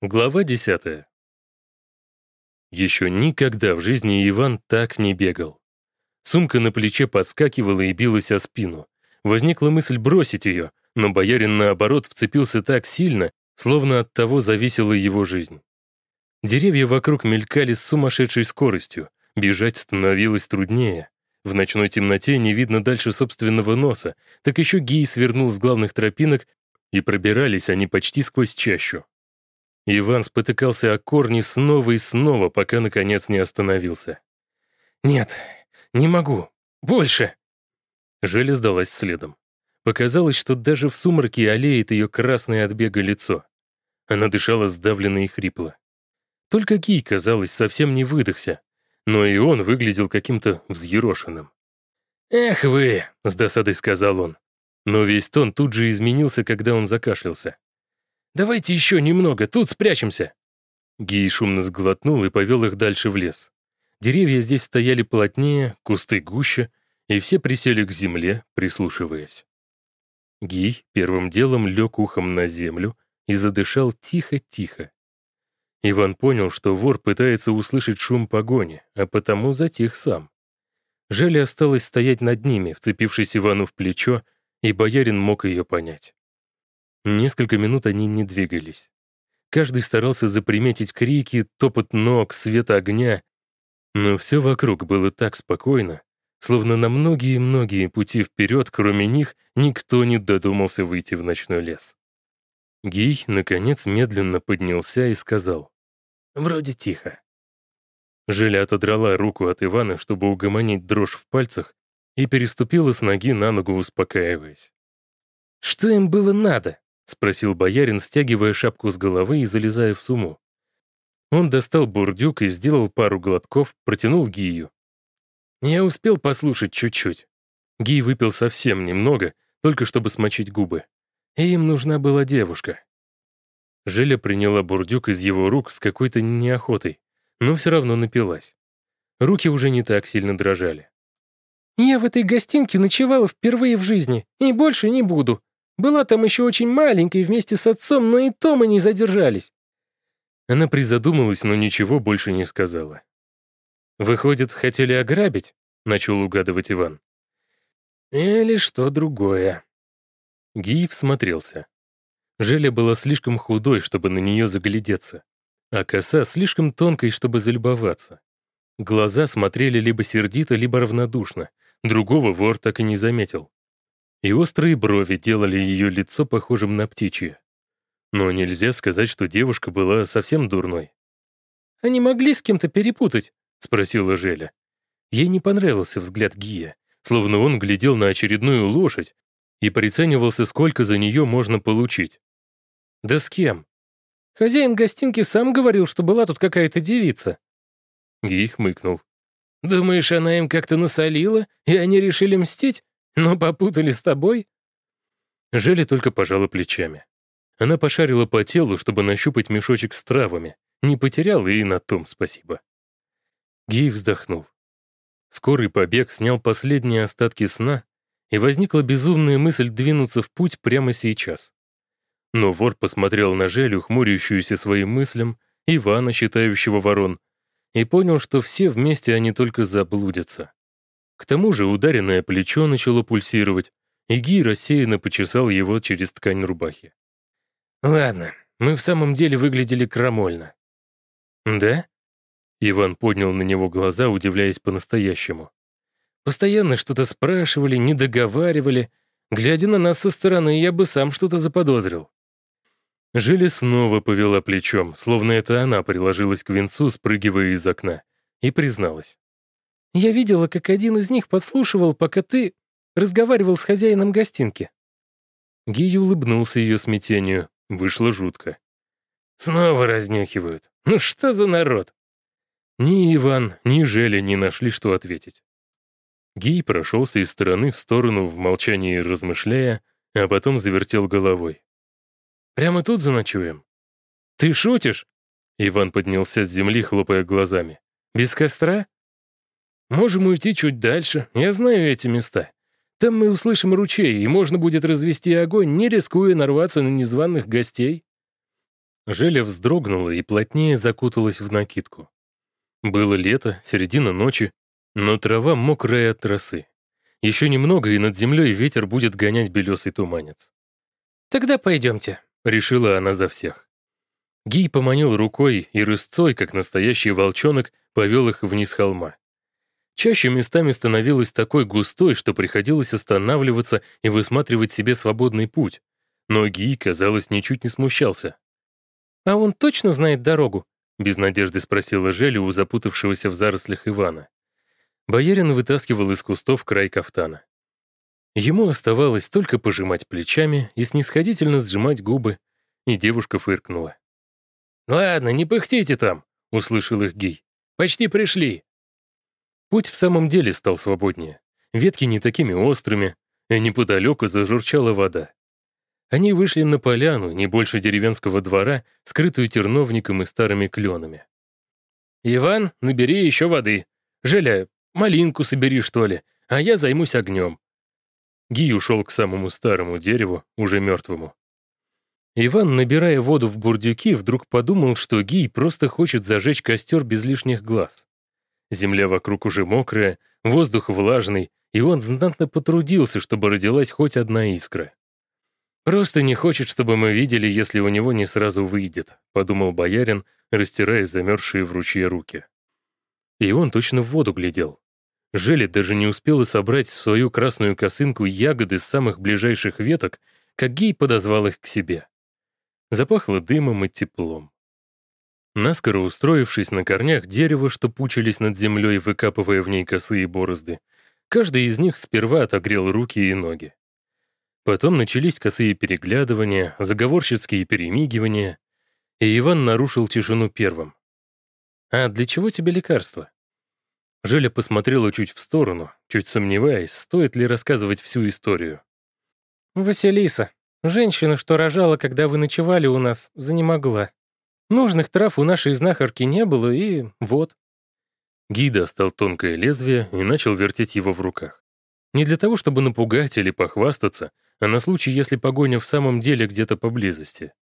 Глава 10. Еще никогда в жизни Иван так не бегал. Сумка на плече подскакивала и билась о спину. Возникла мысль бросить ее, но боярин, наоборот, вцепился так сильно, словно от того зависела его жизнь. Деревья вокруг мелькали с сумасшедшей скоростью, бежать становилось труднее. В ночной темноте не видно дальше собственного носа, так еще Гий свернул с главных тропинок, и пробирались они почти сквозь чащу. Иван спотыкался о корни снова и снова, пока, наконец, не остановился. «Нет, не могу. Больше!» Желе сдалась следом. Показалось, что даже в сумраке олеет ее красное от бега лицо. Она дышала сдавленно и хрипло. Только Гий, казалось, совсем не выдохся, но и он выглядел каким-то взъерошенным. «Эх вы!» — с досадой сказал он. Но весь тон тут же изменился, когда он закашлялся. Давайте еще немного, тут спрячемся». Гей шумно сглотнул и повел их дальше в лес. Деревья здесь стояли плотнее, кусты гуще, и все присели к земле, прислушиваясь. Гий первым делом лег ухом на землю и задышал тихо-тихо. Иван понял, что вор пытается услышать шум погони, а потому затих сам. Желя осталась стоять над ними, вцепившись Ивану в плечо, и боярин мог ее понять. Несколько минут они не двигались. Каждый старался заприметить крики, топот ног, свет огня. Но все вокруг было так спокойно, словно на многие-многие пути вперед, кроме них, никто не додумался выйти в ночной лес. Гий, наконец, медленно поднялся и сказал. «Вроде тихо». Желя отодрала руку от Ивана, чтобы угомонить дрожь в пальцах, и переступила с ноги на ногу, успокаиваясь. «Что им было надо?» — спросил боярин, стягивая шапку с головы и залезая в сумму. Он достал бурдюк и сделал пару глотков, протянул Гию. Я успел послушать чуть-чуть. Гий выпил совсем немного, только чтобы смочить губы. И им нужна была девушка. Желя приняла бурдюк из его рук с какой-то неохотой, но все равно напилась. Руки уже не так сильно дрожали. «Я в этой гостинке ночевала впервые в жизни, и больше не буду», была там еще очень маленькой вместе с отцом, но и то мы не задержались». Она призадумалась, но ничего больше не сказала. «Выходит, хотели ограбить?» — начал угадывать Иван. «Или что другое». Гиев смотрелся. Желя была слишком худой, чтобы на нее заглядеться, а коса слишком тонкой, чтобы залюбоваться. Глаза смотрели либо сердито, либо равнодушно. Другого вор так и не заметил и острые брови делали ее лицо похожим на птичье. Но нельзя сказать, что девушка была совсем дурной. «Они могли с кем-то перепутать?» — спросила Желя. Ей не понравился взгляд Гия, словно он глядел на очередную лошадь и приценивался, сколько за нее можно получить. «Да с кем?» «Хозяин гостинки сам говорил, что была тут какая-то девица». Гий хмыкнул. «Думаешь, она им как-то насолила, и они решили мстить? «Но попутали с тобой?» Желе только пожала плечами. Она пошарила по телу, чтобы нащупать мешочек с травами. Не потерял и на том спасибо. Гей вздохнул. Скорый побег снял последние остатки сна, и возникла безумная мысль двинуться в путь прямо сейчас. Но вор посмотрел на Желю, хмурящуюся своим мыслям, Ивана, считающего ворон, и понял, что все вместе они только заблудятся. К тому же ударенное плечо начало пульсировать, и Ги рассеянно почесал его через ткань рубахи. «Ладно, мы в самом деле выглядели крамольно». «Да?» Иван поднял на него глаза, удивляясь по-настоящему. «Постоянно что-то спрашивали, не договаривали. Глядя на нас со стороны, я бы сам что-то заподозрил». Жиля снова повела плечом, словно это она приложилась к венцу, спрыгивая из окна, и призналась. Я видела, как один из них подслушивал, пока ты разговаривал с хозяином гостинки». Гий улыбнулся ее смятению. Вышло жутко. «Снова разнюхивают. Ну что за народ?» Ни Иван, ни Желя не нашли, что ответить. Гий прошелся из стороны в сторону в молчании размышляя, а потом завертел головой. «Прямо тут заночуем?» «Ты шутишь?» Иван поднялся с земли, хлопая глазами. «Без костра?» Можем уйти чуть дальше, я знаю эти места. Там мы услышим ручей, и можно будет развести огонь, не рискуя нарваться на незваных гостей». Желя вздрогнула и плотнее закуталась в накидку. Было лето, середина ночи, но трава мокрая от росы. Еще немного, и над землей ветер будет гонять белесый туманец. «Тогда пойдемте», — решила она за всех. Гий поманил рукой, и рысцой, как настоящий волчонок, повел их вниз холма. Чаще местами становилась такой густой, что приходилось останавливаться и высматривать себе свободный путь. Но Гий, казалось, ничуть не смущался. «А он точно знает дорогу?» — без надежды спросила Желя у запутавшегося в зарослях Ивана. Боярин вытаскивал из кустов край кафтана. Ему оставалось только пожимать плечами и снисходительно сжимать губы, и девушка фыркнула. «Ладно, не пыхтите там», — услышал их Гий. «Почти пришли». Путь в самом деле стал свободнее. Ветки не такими острыми, и неподалеку зажурчала вода. Они вышли на поляну, не больше деревенского двора, скрытую терновником и старыми кленами. «Иван, набери еще воды. Желя, Малинку собери, что ли, а я займусь огнем». Гий ушел к самому старому дереву, уже мертвому. Иван, набирая воду в бурдюки, вдруг подумал, что Гий просто хочет зажечь костер без лишних глаз. Земля вокруг уже мокрая, воздух влажный, и он знатно потрудился, чтобы родилась хоть одна искра. «Просто не хочет, чтобы мы видели, если у него не сразу выйдет», — подумал боярин, растирая замерзшие в ручье руки. И он точно в воду глядел. Жели даже не успела собрать в свою красную косынку ягоды с самых ближайших веток, как Гей подозвал их к себе. Запахло дымом и теплом. Наскоро устроившись на корнях дерева, что пучились над землей, выкапывая в ней косые борозды, каждый из них сперва отогрел руки и ноги. Потом начались косые переглядывания, заговорщицкие перемигивания, и Иван нарушил тишину первым. «А для чего тебе лекарство?» Желя посмотрела чуть в сторону, чуть сомневаясь, стоит ли рассказывать всю историю. «Василиса, женщина, что рожала, когда вы ночевали у нас, занемогла. Нужных трав у нашей знахарки не было, и вот». Гий достал тонкое лезвие и начал вертеть его в руках. Не для того, чтобы напугать или похвастаться, а на случай, если погоня в самом деле где-то поблизости.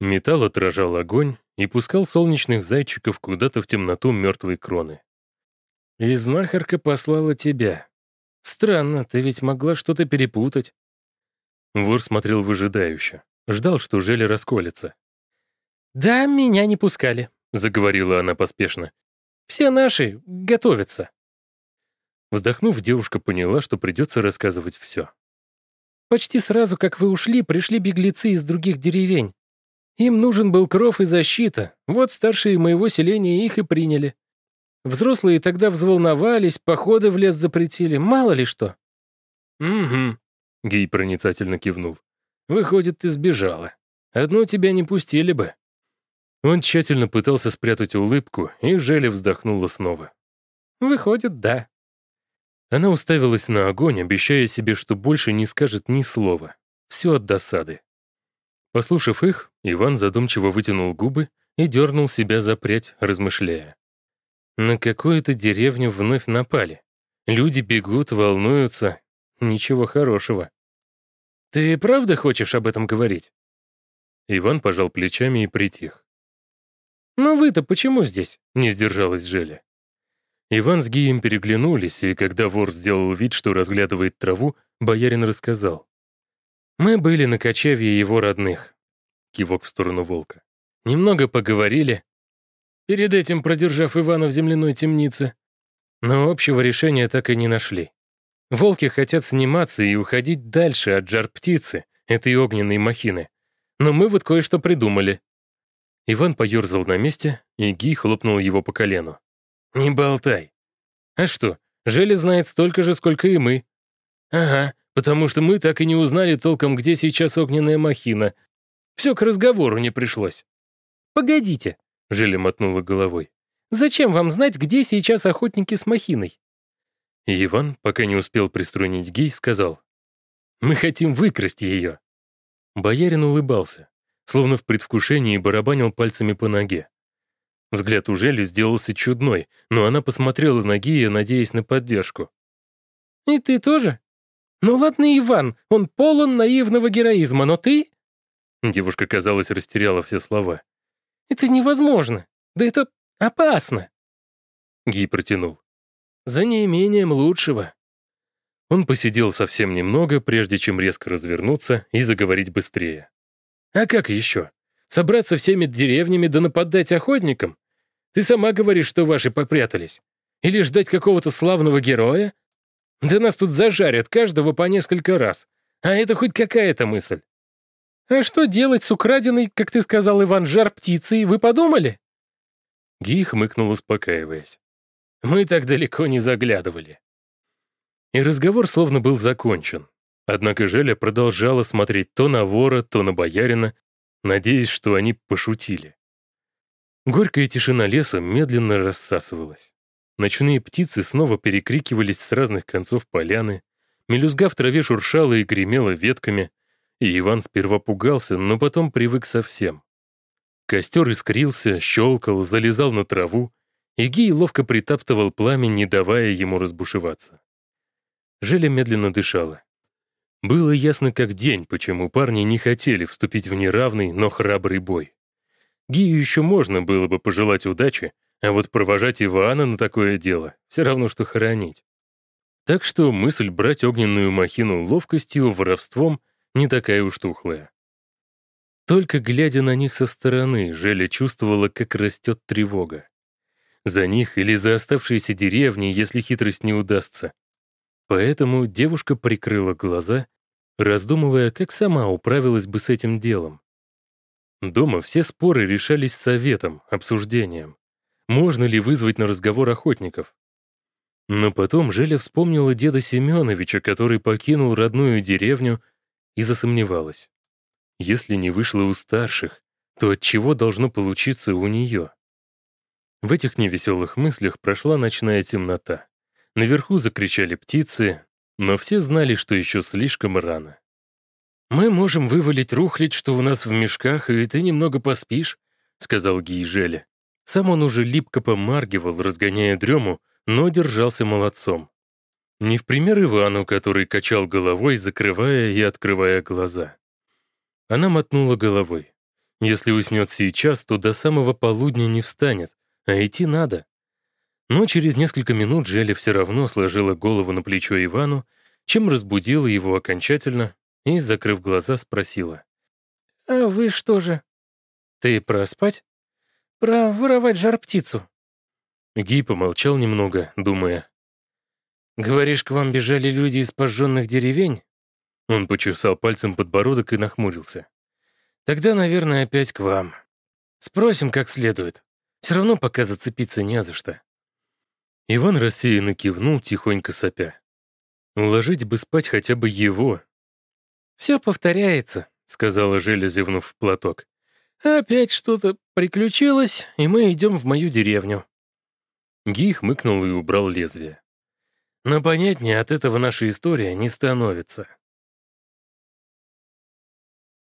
Металл отражал огонь и пускал солнечных зайчиков куда-то в темноту мертвой кроны. «И знахарка послала тебя. Странно, ты ведь могла что-то перепутать». Вор смотрел выжидающе, ждал, что Желя расколется. «Да, меня не пускали», — заговорила она поспешно. «Все наши готовятся». Вздохнув, девушка поняла, что придется рассказывать все. «Почти сразу, как вы ушли, пришли беглецы из других деревень. Им нужен был кров и защита. Вот старшие моего селения их и приняли. Взрослые тогда взволновались, походы в лес запретили, мало ли что». «Угу», — Гей проницательно кивнул. «Выходит, ты сбежала. Одну тебя не пустили бы». Он тщательно пытался спрятать улыбку, и Желя вздохнула снова. «Выходит, да». Она уставилась на огонь, обещая себе, что больше не скажет ни слова. Все от досады. Послушав их, Иван задумчиво вытянул губы и дернул себя за прядь, размышляя. На какую-то деревню вновь напали. Люди бегут, волнуются. Ничего хорошего. «Ты правда хочешь об этом говорить?» Иван пожал плечами и притих. «Ну вы-то почему здесь?» — не сдержалась Желя. Иван с Гием переглянулись, и когда вор сделал вид, что разглядывает траву, боярин рассказал. «Мы были на кочевье его родных», — кивок в сторону волка. «Немного поговорили, перед этим продержав Ивана в земляной темнице. Но общего решения так и не нашли. Волки хотят сниматься и уходить дальше от жар-птицы, этой огненной махины. Но мы вот кое-что придумали. Иван поерзал на месте, и Ги хлопнул его по колену. «Не болтай». «А что, Желе знает столько же, сколько и мы». «Ага, потому что мы так и не узнали толком, где сейчас огненная махина. Все к разговору не пришлось». «Погодите», Желя мотнула головой. «Зачем вам знать, где сейчас охотники с махиной?» И Иван, пока не успел приструнить гей, сказал. «Мы хотим выкрасть ее». Боярин улыбался, словно в предвкушении барабанил пальцами по ноге. Взгляд у Жели сделался чудной, но она посмотрела на Гия, надеясь на поддержку. «И ты тоже? Ну ладно, Иван, он полон наивного героизма, но ты...» Девушка, казалось, растеряла все слова. Это невозможно. Да это опасно. Ги протянул. За неимением лучшего. Он посидел совсем немного, прежде чем резко развернуться и заговорить быстрее. А как еще? Собраться всеми деревнями да нападать охотникам? Ты сама говоришь, что ваши попрятались. Или ждать какого-то славного героя? Да нас тут зажарят каждого по несколько раз. А это хоть какая-то мысль. А что делать с украденной, как ты сказал, Иван, жар птицей, вы подумали? Ги хмыкнул, успокаиваясь. Мы так далеко не заглядывали. И разговор словно был закончен. Однако Желя продолжала смотреть то на вора, то на боярина, надеясь, что они пошутили. Горькая тишина леса медленно рассасывалась. Ночные птицы снова перекрикивались с разных концов поляны, мелюзга в траве шуршала и гремела ветками, и Иван сперва пугался, но потом привык совсем. Костер искрился, щелкал, залезал на траву, и Гий ловко притаптывал пламя, не давая ему разбушеваться. Желя медленно дышала. Было ясно как день, почему парни не хотели вступить в неравный, но храбрый бой. Гию еще можно было бы пожелать удачи, а вот провожать Ивана на такое дело все равно, что хоронить. Так что мысль брать огненную махину ловкостью, воровством не такая уж тухлая. Только глядя на них со стороны, Желя чувствовала, как растет тревога. За них или за оставшиеся деревни, если хитрость не удастся. Поэтому девушка прикрыла глаза, раздумывая, как сама управилась бы с этим делом. Дома все споры решались советом, обсуждением. Можно ли вызвать на разговор охотников? Но потом Желя вспомнила деда Семеновича, который покинул родную деревню, и засомневалась. Если не вышло у старших, то от чего должно получиться у нее? В этих невеселых мыслях прошла ночная темнота. Наверху закричали птицы, но все знали, что еще слишком рано. «Мы можем вывалить рухлить, что у нас в мешках, и ты немного поспишь», — сказал Гейжеля. Сам он уже липко помаргивал, разгоняя дрему, но держался молодцом. Не в пример Ивану, который качал головой, закрывая и открывая глаза. Она мотнула головой. Если уснет сейчас, то до самого полудня не встанет, а идти надо. Но через несколько минут Желя все равно сложила голову на плечо Ивану, чем разбудила его окончательно и, закрыв глаза, спросила. «А вы что же? Ты про спать? Про воровать жар-птицу?» Гий помолчал немного, думая. «Говоришь, к вам бежали люди из пожженных деревень?» Он почесал пальцем подбородок и нахмурился. «Тогда, наверное, опять к вам. Спросим как следует. Все равно пока зацепиться не за что». Иван рассеянно кивнул, тихонько сопя. Уложить бы спать хотя бы его. «Все повторяется», — сказала Желя, зевнув в платок. «Опять что-то приключилось, и мы идем в мою деревню». Ги хмыкнул и убрал лезвие. «Но понятнее от этого наша история не становится»,